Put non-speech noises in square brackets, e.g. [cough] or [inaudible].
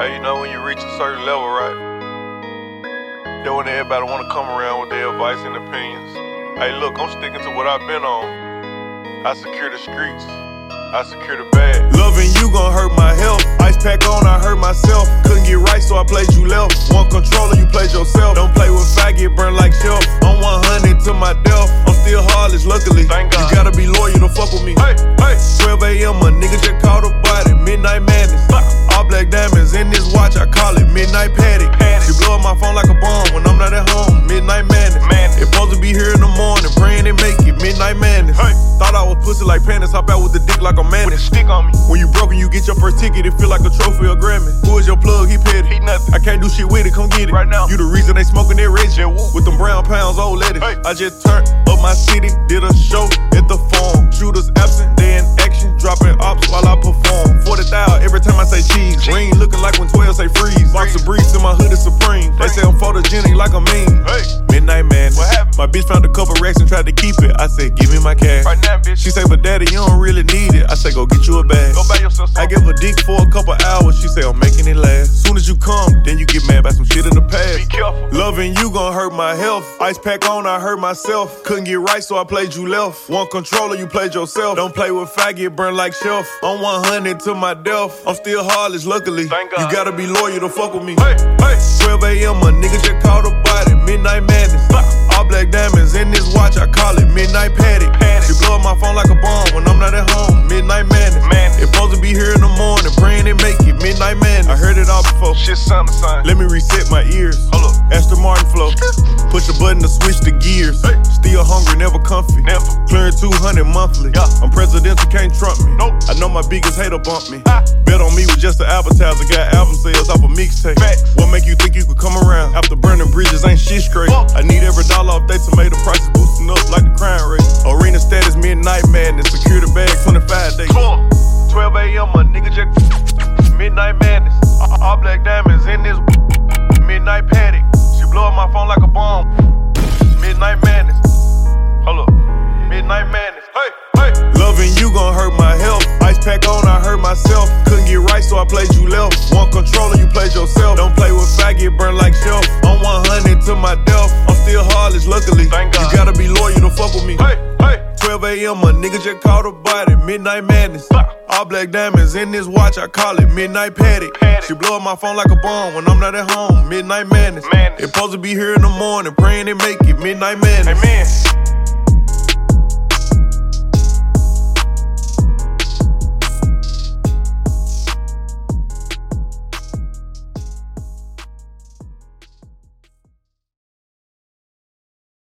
Hey, you know when you reach a certain level, right? Then when everybody wanna come around with their advice and opinions. Hey, look, I'm sticking to what I've been on. I secure the streets. I secure the bag. Loving you gon' hurt my health. Ice pack on, I hurt myself. Couldn't get right, so I played you left. One controller, you played yourself. Don't play with fire, burn like shelf. I'm 100 to my death. I'm still heartless, luckily. Thank God. You gotta be loyal to fuck with me. Hey, hey. 12 a.m., a nigga just caught a pussy like pandas, hop out with the dick like a man. With a stick on me. When you broken, you get your first ticket, it feel like a trophy or Grammy. Who is your plug? He petty. He nothing. I can't do shit with it, come get it. Right now. You the reason they smoking that red Yeah, woo. With them brown pounds, old ladies. Hey. I just turned up my city, did a show at the farm. Shooters absent, they in action, dropping ops while I. My bitch found a couple racks and tried to keep it. I said, give me my cash. Right now, bitch. She say, but daddy, you don't really need it. I say, go get you a bag. Go buy yourself I give a dick for a couple hours. She say I'm making it last. Soon as you come, then you get mad about some shit in the past. Be careful. Loving you gon' hurt my health. Ice pack on, I hurt myself. Couldn't get right, so I played you left. One controller, you played yourself. Don't play with fire, get burned like shelf. I'm 100 to my death. I'm still heartless, luckily. You gotta be loyal to fuck with me. Hey, hey. 12 it all before. Shit, to son. Let me reset my ears. Hold up. Aston Martin flow. [laughs] Push a button to switch the gears. Hey. Still hungry, never comfy. Never. Clearing 200 monthly. Yeah. I'm presidential, can't trump me. Nope. I know my biggest hater bump me. Ah. Bet on me was just an appetizer. Got album sales off a mixtape. Facts. What make you think you could come around? After burning bridges, ain't shit straight. Fuck. I need every dollar off they tomato prices boosting up like the crime rate. Arena status, midnight madness. Secure the bag, 25 days. Four. 12 a.m. A nigga just midnight madness. All black diamonds in this midnight panic. She blow up my phone like a bomb. Midnight madness. Hold up. Midnight madness. Hey, hey. Loving you gon' hurt my health. Ice pack on, I hurt myself. Couldn't get right, so I played you left. One controller, you played yourself. a.m., a nigga just caught a body. Midnight madness. All black diamonds in this watch, I call it midnight. Patek. She blow up my phone like a bomb when I'm not at home. Midnight madness. Madness. It's supposed to be here in the morning, praying and make it. Midnight madness. Amen.